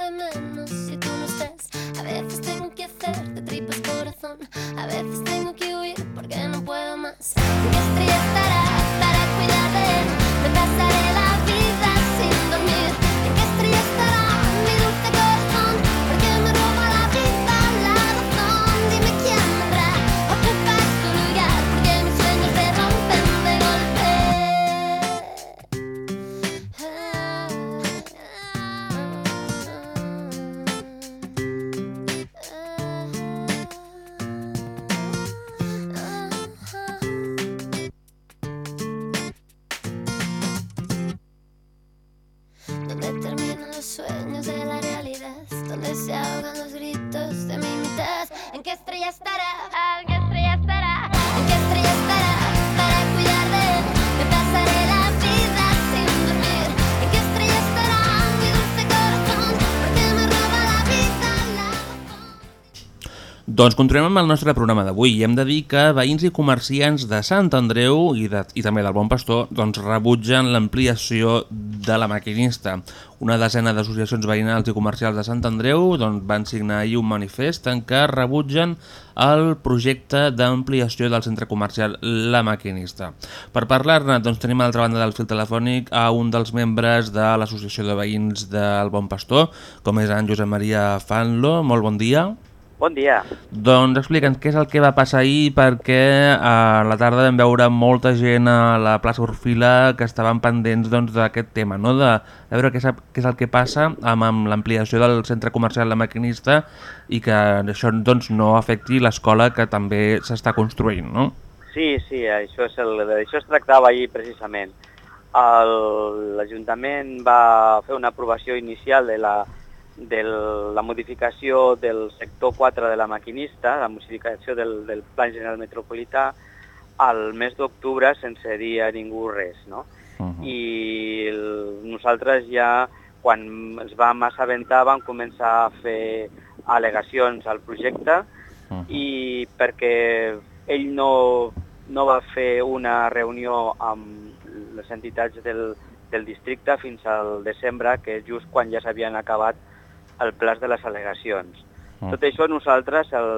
Doncs continuem amb el nostre programa d'avui i hem de dir que veïns i comerciants de Sant Andreu i, de, i també del Bon Pastor doncs, rebutgen l'ampliació de la maquinista. Una desena d'associacions veïnals i comercials de Sant Andreu doncs, van signar ahir un manifest en què rebutgen el projecte d'ampliació del centre comercial La Maquinista. Per parlar-ne doncs, tenim a l'altra banda del fil telefònic a un dels membres de l'Associació de Veïns del Bon Pastor, com és en Josep Maria Fanlo. Molt bon dia. Bon dia. Doncs explica'ns què és el que va passar ahir perquè a la tarda vam veure molta gent a la plaça Orfila que estaven pendents doncs, d'aquest tema, no? de, de veure què és, què és el que passa amb, amb l'ampliació del centre comercial La Maquinista i que això doncs, no afecti l'escola que també s'està construint. No? Sí, sí, això, és el, d'això es tractava ahir precisament. L'Ajuntament va fer una aprovació inicial de la, de la modificació del sector 4 de la maquinista, la modificació del, del Plan General Metropolità, al mes d'octubre sense dir a ningú res, no? I el, nosaltres ja, quan ens vam assabentar, vam començar a fer al·legacions al projecte i perquè ell no, no va fer una reunió amb les entitats del, del districte fins al desembre, que és just quan ja s'havien acabat el plaç de les al·legacions. Mm. Tot això nosaltres el,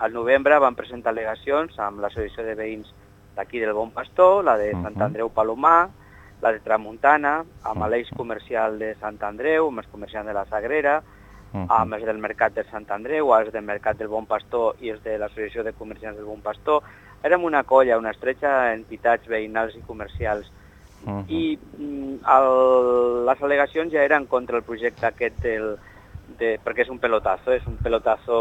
al novembre vam presentar al·legacions amb l'associació de veïns d'aquí del Bon Pastor, la de Sant Andreu Palomar, la de Tramuntana, amb l'eix comercial de Sant Andreu, amb els comerciants de la Sagrera, amb els del Mercat de Sant Andreu, els del Mercat del Bon Pastor i els de l'Associació de Comerciants del Bon Pastor. Érem una colla, una estretxa entitats veïnals i comercials. I mm, el, les al·legacions ja eren contra el projecte aquest del, de, perquè és un pelotazo, és un pelotazo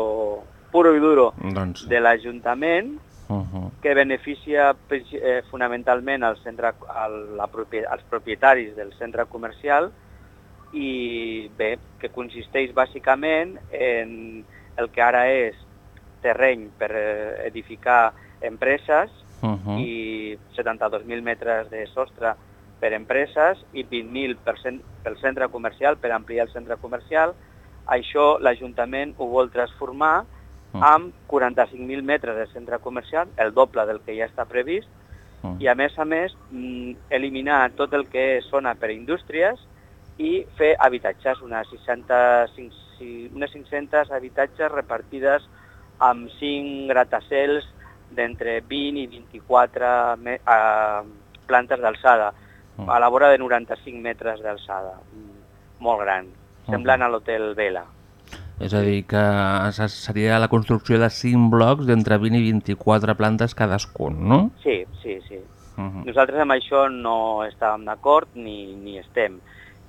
puro i duro Doncs, de l'Ajuntament uh -huh. que beneficia eh, fonamentalment al centre, al, la propie, als propietaris del centre comercial i bé, que consisteix bàsicament en el que ara és terreny per eh, edificar empreses Uh -huh. i 72.000 metres de sostre per empreses i 20.000 per pel centre comercial, per ampliar el centre comercial. Això l'Ajuntament ho vol transformar amb 45.000 metres de centre comercial, el doble del que ja està previst, i a més a més mm, eliminar tot el que és zona per indústries i fer habitatges, unes, 60, cinc- si- unes 500 habitatges repartides amb 5 gratacels d'entre 20 i 24 me, eh, plantes d'alçada, a la vora de 95 metres d'alçada, molt gran, semblant a l'hotel Vela. És a dir, que se- seria la construcció de 5 blocs d'entre 20 i 24 plantes cadascun, no? Sí, sí, sí. Uh -huh. Nosaltres amb això no estàvem d'acord ni, ni estem.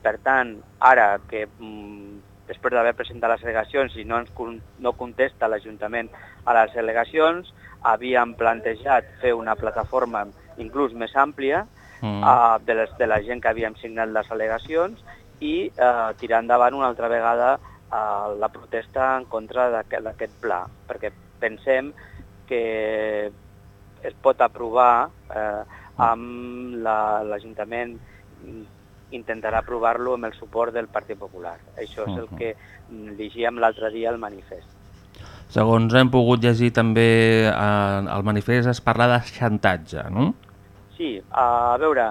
Per tant, ara que mm, després d'haver presentat les al·legacions i no, ens, no contesta l'Ajuntament a les al·legacions, havíem plantejat fer una plataforma inclús més àmplia Mm. uh, de, les, de la gent que havíem signat les al·legacions i uh, tirar endavant una altra vegada uh, la protesta en contra d'aquest pla, perquè pensem que es pot aprovar eh, amb la- l'Ajuntament mm, intentarà aprovar-lo amb el suport del Partit Popular. Això és el Mhm. que llegíem l'altre dia al manifest. Segons hem pogut llegir també eh, al manifest es parla de xantatge, no? Sí, a veure,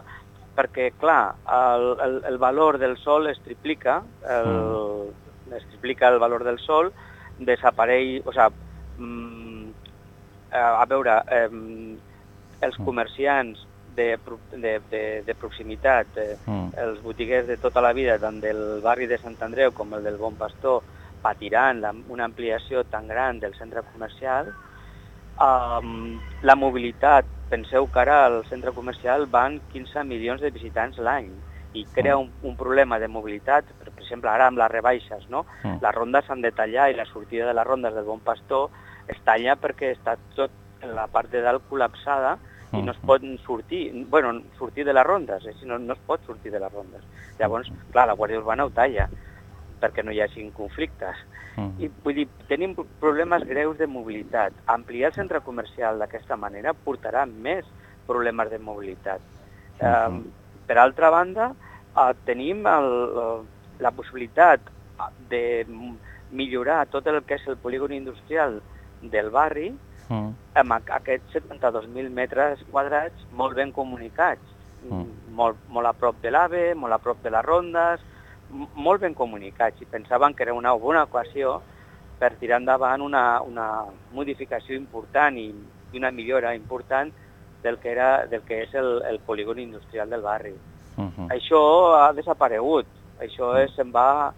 perquè, clar, el, el, el valor del sol es triplica, el, es triplica el valor del sol, desapareix, o sigui, mm, a veure, eh, els comerciants de, de, de, de proximitat, eh, Mm. els botiguers de tota la vida, tant del barri de Sant Andreu com el del Bon Pastor, patiran la, una ampliació tan gran del centre comercial, um, la mobilitat, penseu que ara al centre comercial van 15 milions de visitants l'any i crea un, un problema de mobilitat, per, exemple, ara amb les rebaixes, no? Mm. Les rondes s'han de tallar i la sortida de les rondes del Bon Pastor es talla perquè està tot en la part de dalt col·lapsada i no es pot sortir, bueno, sortir de les rondes, eh? si no, no es pot sortir de les rondes. Llavors, clar, la Guàrdia Urbana ho talla perquè no hi hagin conflictes. I vull dir, tenim problemes greus de mobilitat. Ampliar el centre comercial d'aquesta manera portarà més problemes de mobilitat. Eh, per altra banda, eh, tenim el, la possibilitat de millorar tot el que és el polígon industrial del barri Mm. amb aqu- aquests 72.000 metres quadrats molt ben comunicats, Mm. molt, molt a prop de l'AVE, molt a prop de les rondes, molt ben comunicats i pensaven que era una bona ocasió per tirar endavant una, una modificació important i, i una millora important del que, era, del que és el, el polígon industrial del barri. Mhm. Això ha desaparegut, això és, se'n va,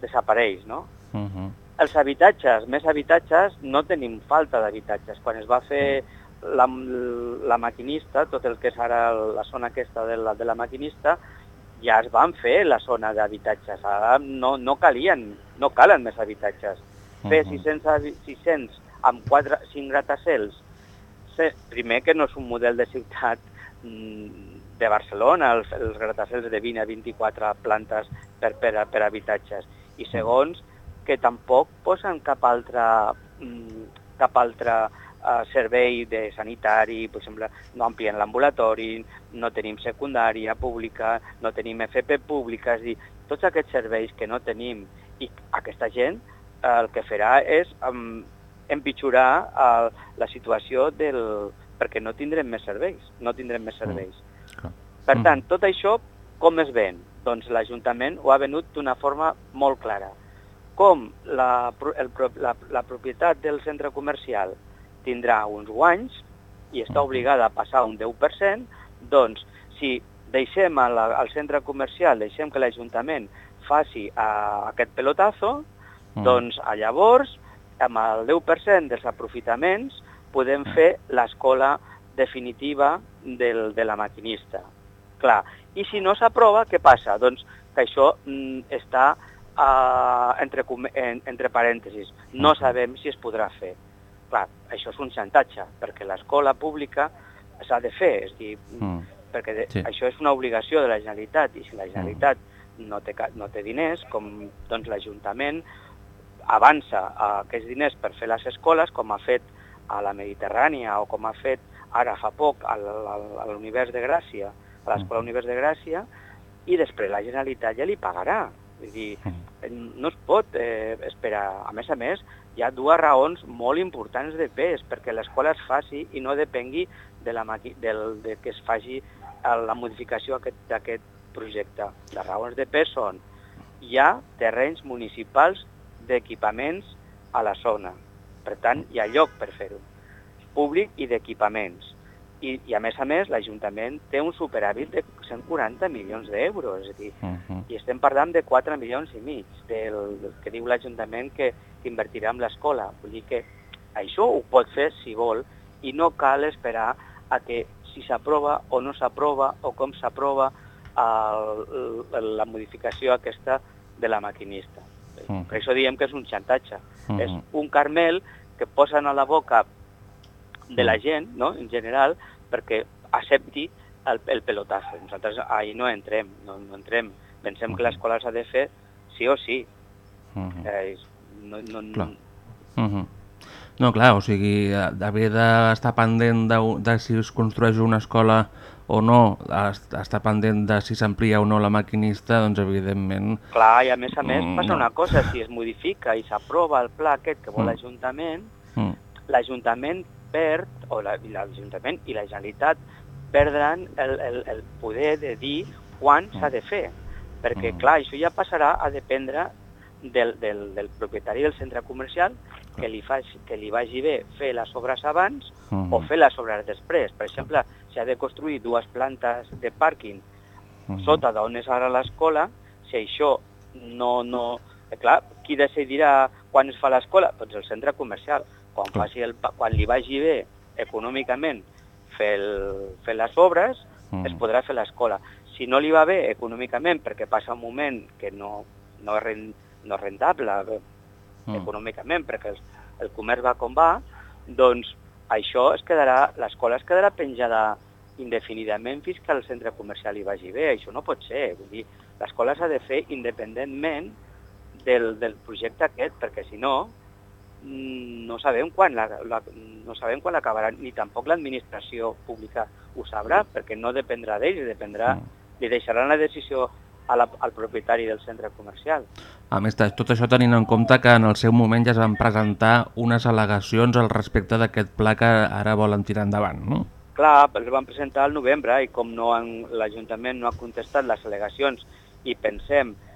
desapareix, no? Mhm. Els habitatges, més habitatges, no tenim falta d'habitatges. Quan es va fer la, la maquinista, tot el que és ara la zona aquesta de la, de la maquinista, ja es van fer la zona d'habitatges. No, no calien, no calen més habitatges. Fer Mhm. 600, habi- 600 amb 4, 5 gratacels, primer que no és un model de ciutat mm, de Barcelona, els, els gratacels de 20 a 24 plantes per, per, per habitatges. I segons, que tampoc posen cap altre, mm, cap altre eh, servei de sanitari, per exemple, no amplien l'ambulatori, no tenim secundària pública, no tenim FP pública, és dir, tots aquests serveis que no tenim i aquesta gent eh, el que farà és um, empitjorar eh, la situació del... perquè no tindrem més serveis, no tindrem més serveis. Per tant, tot això com es ven? Doncs l'Ajuntament ho ha venut d'una forma molt clara. Com la, el, la, la propietat del centre comercial tindrà uns guanys i està obligada a passar un 10%, doncs si deixem al, al centre comercial, deixem que l'Ajuntament faci uh, aquest pelotazo, doncs a llavors, amb el 10% dels aprofitaments, podem fer l'escola definitiva del, de la maquinista. Clar, i si no s'aprova, què passa? Doncs que això mm, està uh, entre, en, entre parèntesis. No sabem si es podrà fer. Clar, això és un xantatge, perquè l'escola pública s'ha de fer, és dir, Mm. perquè de, Sí. això és una obligació de la Generalitat, i si la Generalitat no, té, no té diners, com doncs l'Ajuntament avança aquests diners per fer les escoles, com ha fet a la Mediterrània o com ha fet ara fa poc a l'Univers de Gràcia, a l'Escola Univers de Gràcia, i després la Generalitat ja li pagarà. Vull dir, no es pot eh, esperar. A més a més, hi ha dues raons molt importants de pes perquè l'escola es faci i no depengui de, la maqui del, de que es faci eh, la modificació aquest- d'aquest projecte. Les raons de pes són hi ha terrenys municipals d'equipaments a la zona. Per tant, hi ha lloc per fer-ho. Públic i d'equipaments. I, I, a més a més, l'Ajuntament té un superàvit de 140 milions d'euros. És a dir, Mhm. i estem parlant de 4 milions i mig del, del que diu l'Ajuntament que, que invertirà en l'escola. Vull dir que això ho pot fer si vol i no cal esperar a que si s'aprova o no s'aprova o com s'aprova la modificació aquesta de la maquinista. Mhm. Per això diem que és un xantatge. Mhm. És un carmel que posen a la boca de la gent, no?, en general, perquè accepti el, el pelotazo. Nosaltres ahir no entrem, no, no entrem. Pensem que l'escola s'ha de fer sí o sí. Mhm. Eh, no, no, Clar. Mhm. No, clar, o sigui, eh, haver d'estar pendent de, de si es construeix una escola o no est- està pendent de si s'amplia o no la maquinista, doncs evidentment... Clar, i a més a més Mm, passa una cosa, si es modifica i s'aprova el pla aquest que vol Mm. l'Ajuntament, Mm. l'Ajuntament perd, o la- i l'Ajuntament i la Generalitat perdran el, el, el poder de dir quan s'ha de fer. Perquè, Mm. clar, això ja passarà a dependre del, del, del propietari del centre comercial que li, faci, que li vagi bé fer les obres abans Mhm. o fer les obres després. Per exemple, si ha de construir dues plantes de pàrquing Mhm. sota d'on és ara l'escola, si això no... no clar, qui decidirà quan es fa l'escola? Doncs el centre comercial. Quan, faci el, quan li vagi bé econòmicament fer, el, fer les obres, Mhm. es podrà fer l'escola. Si no li va bé econòmicament perquè passa un moment que no, no, és, ren, no és rentable eh, Mm. econòmicament perquè el, el comerç va com va, doncs això es quedarà, l'escola es quedarà penjada indefinidament fins que el centre comercial hi vagi bé. Això no pot ser. Vull dir, l'escola s'ha de fer independentment del, del projecte aquest, perquè si no, mm, no sabem quan la, la, no sabem quan l'acabarà, ni tampoc l'administració pública ho sabrà, perquè no dependrà d'ells, dependrà, li deixaran la decisió a la, al propietari del centre comercial. A més, tot això tenint en compte que en el seu moment ja es van presentar unes al·legacions al respecte d'aquest pla que ara volen tirar endavant, no? Clar, els van presentar al novembre i com no l'Ajuntament no ha contestat les al·legacions i pensem que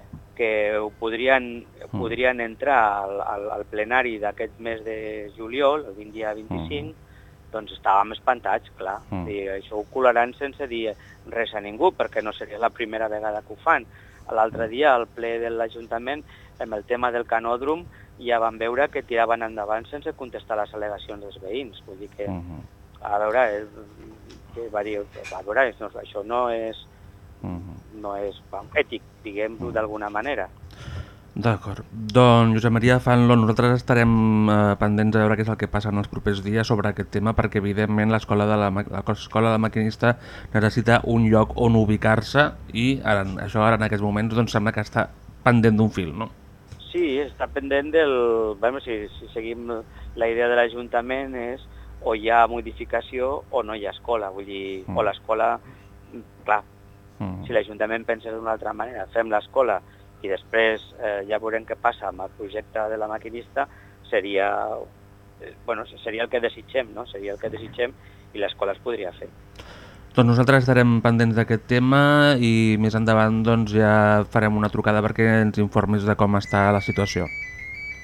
ho podrien, podrien entrar al, al, al plenari d'aquest mes de juliol, el 20 dia 25, doncs estàvem espantats, clar. Mm. I això ho colaran sense dir res a ningú, perquè no seria la primera vegada que ho fan. L'altre dia, al ple de l'Ajuntament, amb el tema del canòdrom, ja van veure que tiraven endavant sense contestar les al·legacions dels veïns. Vull dir que, Mhm. a veure, és, que va dir, a veure, això no és, Mhm. no és ètic, diguem-ho d'alguna manera. D'acord. Doncs, Josep Maria Fanlo, nosaltres estarem eh, pendents de veure què és el que passa en els propers dies sobre aquest tema, perquè evidentment l'escola de la, l'escola de la maquinista necessita un lloc on ubicar-se i ara, això ara en aquests moments doncs, sembla que està pendent d'un fil, no? Sí, està pendent del... Bueno, si, si seguim la idea de l'Ajuntament és o hi ha modificació o no hi ha escola. Vull dir, Mm. o l'escola, mm, clar, Mm. si l'Ajuntament pensa d'una altra manera, fem l'escola i després eh, ja veurem què passa amb el projecte de la maquinista, seria, eh, bueno, seria el que desitgem, no? Seria el que desitgem i l'escola es podria fer. Doncs nosaltres estarem pendents d'aquest tema i més endavant doncs, ja farem una trucada perquè ens informis de com està la situació.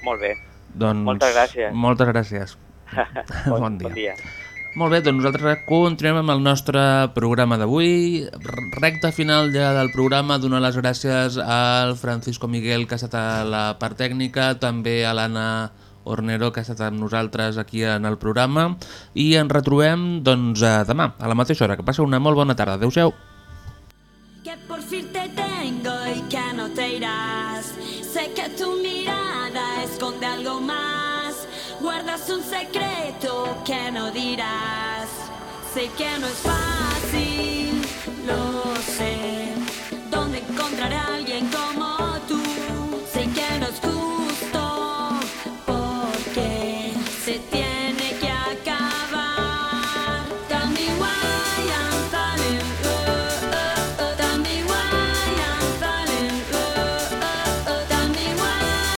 Molt bé. Doncs, Moltes gràcies. Moltes gràcies. bon, Bon dia. Bon dia. Molt bé, doncs nosaltres continuem amb el nostre programa d'avui. R- Recta final ja del programa, donar les gràcies al Francisco Miguel, que ha estat a la part tècnica, també a l'Anna Ornero, que ha estat amb nosaltres aquí en el programa, i ens retrobem doncs, demà, a la mateixa hora. Que passeu una molt bona tarda. Adéu-siau. Que por fin te tengo y que no te irás. Sé que tu mirada esconde algo más. Guardas un secreto que no dirás. Sé que no es fácil.